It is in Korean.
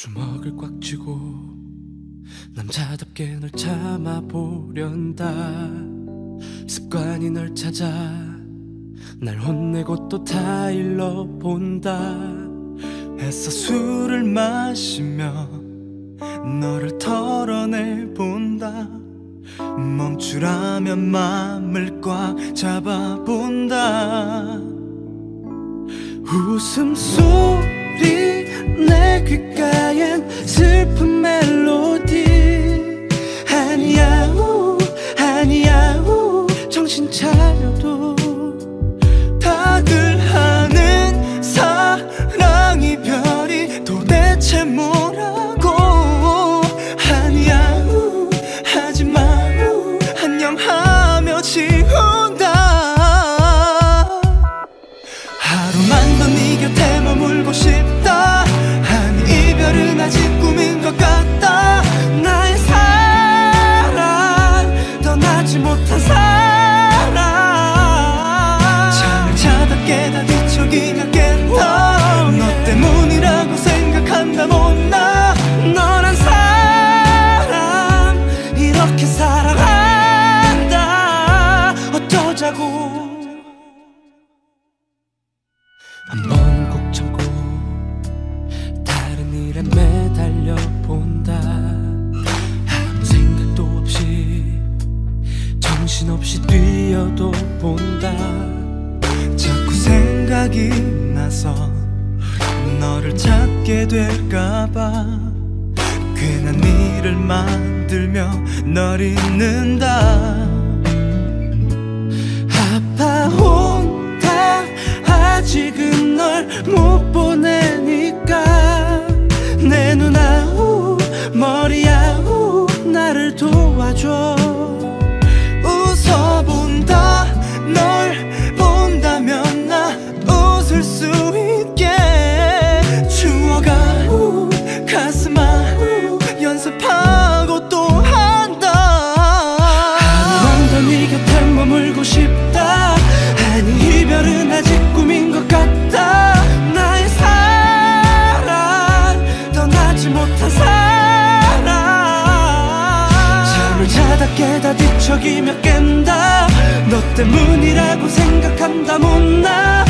주먹을 꽉 쥐고 남자답게 널 참아보련다. 습관이 널 찾아 날 혼내고 또 다 일러본다. 애써 술을 마시며 너를 털어내본다. 멈추라면 맘을 꽉 잡아본다. 웃음소리 내 귓가엔 슬픈 멜로디. 아니야 우 아니야 우 정신 차려도 다들 하는 사랑 이별이 도대체 뭐라고? 아니야 우 하지마 우 안녕하며 지운다. 하루만 더 네 곁에 머물고 싶 한번꼭 참고 다른 일에 매달려 본다. 아무 생각도 없이 정신없이 뛰어도 본다. 자꾸 생각이 나서 너를 찾게 될까봐. 괜한 일을 만들며 널 잊는다 잠을 자다 깨다 뒤척이며 깬다. 너 때문이라고 생각한다 못나